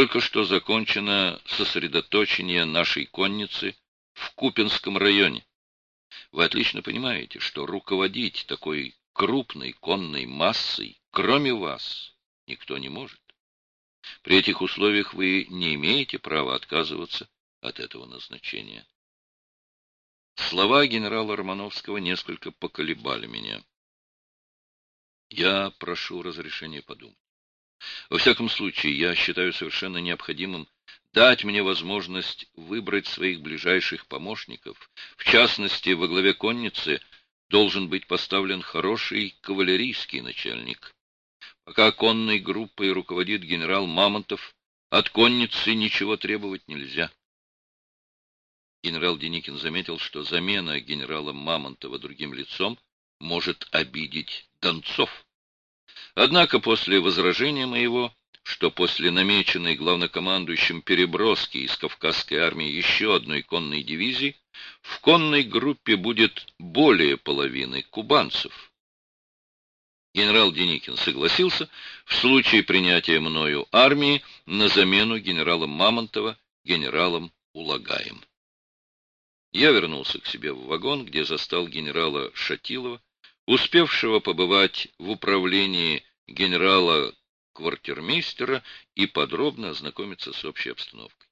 Только что закончено сосредоточение нашей конницы в Купинском районе. Вы отлично понимаете, что руководить такой крупной конной массой, кроме вас, никто не может. При этих условиях вы не имеете права отказываться от этого назначения. Слова генерала Романовского несколько поколебали меня. Я прошу разрешения подумать. Во всяком случае, я считаю совершенно необходимым дать мне возможность выбрать своих ближайших помощников. В частности, во главе конницы должен быть поставлен хороший кавалерийский начальник. Пока конной группой руководит генерал Мамонтов, от конницы ничего требовать нельзя. Генерал Деникин заметил, что замена генерала Мамонтова другим лицом может обидеть Донцов. Однако после возражения моего, что после намеченной главнокомандующим переброски из Кавказской армии еще одной конной дивизии, в конной группе будет более половины кубанцев. Генерал Деникин согласился в случае принятия мною армии на замену генерала Мамонтова генералом Улагаем. Я вернулся к себе в вагон, где застал генерала Шатилова, успевшего побывать в управлении генерала квартирмейстера и подробно ознакомиться с общей обстановкой.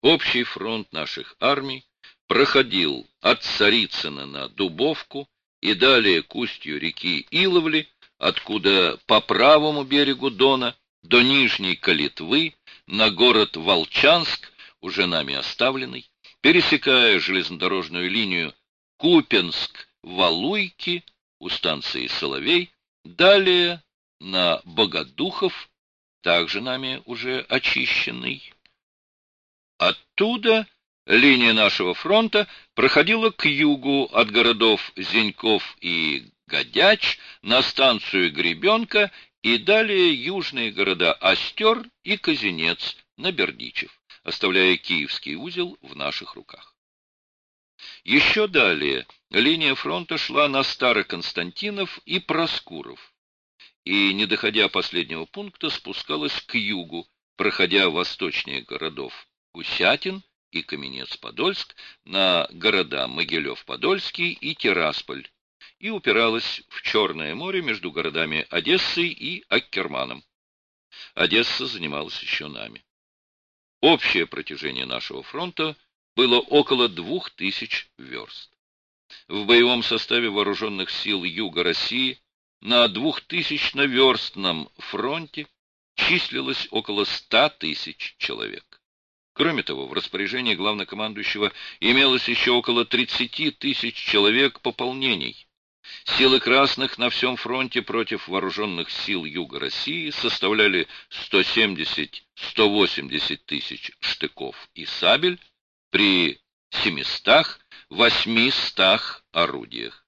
Общий фронт наших армий проходил от Царицына на Дубовку и далее к устью реки Иловли, откуда по правому берегу Дона до Нижней Калитвы на город Волчанск, уже нами оставленный, пересекая железнодорожную линию Купенск-Валуйки, у станции Соловей, далее на Богодухов, также нами уже очищенный. Оттуда линия нашего фронта проходила к югу от городов Зеньков и Годяч на станцию Гребенка и далее южные города Остер и Казинец на Бердичев, оставляя Киевский узел в наших руках. Еще далее линия фронта шла на Староконстантинов и Проскуров, и, не доходя последнего пункта, спускалась к югу, проходя восточнее городов Гусятин и Каменец-Подольск на города Могилев-Подольский и Тирасполь, и упиралась в Черное море между городами Одессой и Аккерманом. Одесса занималась еще нами. Общее протяжение нашего фронта было около двух тысяч верст. В боевом составе вооруженных сил Юга России на двухтысячно-верстном фронте числилось около ста тысяч человек. Кроме того, в распоряжении главнокомандующего имелось еще около 30 тысяч человек пополнений. Силы красных на всем фронте против вооруженных сил Юга России составляли 170-180 тысяч штыков и сабель при 700-800 орудиях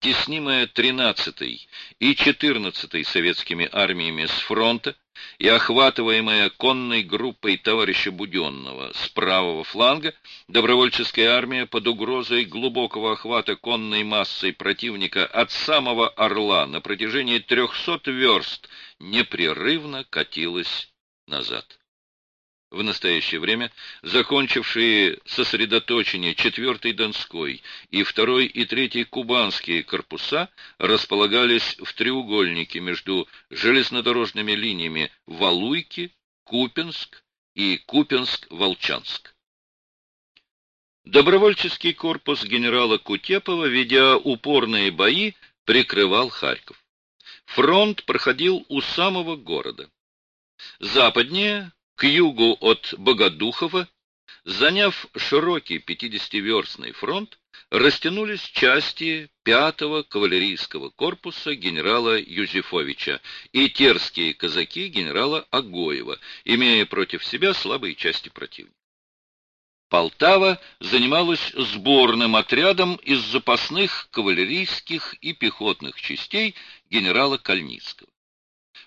теснимая 13-й и 14-й советскими армиями с фронта и охватываемая конной группой товарища Буденного с правого фланга, добровольческая армия под угрозой глубокого охвата конной массой противника от самого Орла на протяжении 300 верст непрерывно катилась назад. В настоящее время закончившие сосредоточение 4-й Донской и 2-й и 3-й Кубанские корпуса располагались в треугольнике между железнодорожными линиями Валуйки, Купинск и Купинск-Волчанск. Добровольческий корпус генерала Кутепова, ведя упорные бои, прикрывал Харьков. Фронт проходил у самого города. Западнее к югу от Богодухова, заняв широкий 50-верстный фронт, растянулись части 5-го кавалерийского корпуса генерала Юзефовича и терские казаки генерала Агоева, имея против себя слабые части противника. Полтава занималась сборным отрядом из запасных кавалерийских и пехотных частей генерала Кальницкого.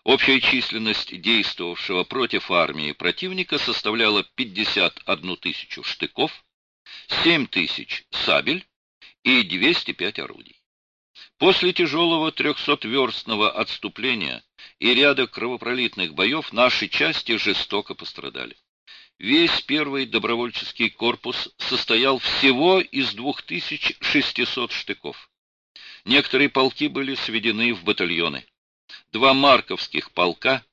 Общая численность действовавшего против армии противника составляла 51 тысячу штыков, 7 тысяч сабель и 205 орудий. После тяжелого трехсотверстного отступления и ряда кровопролитных боев наши части жестоко пострадали. Весь первый добровольческий корпус состоял всего из 2600 штыков. Некоторые полки были сведены в батальоны. Два марковских полка,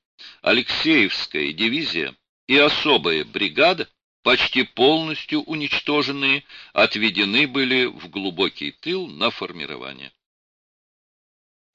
Алексеевская дивизия и особая бригада, почти полностью уничтоженные, отведены были в глубокий тыл на формирование.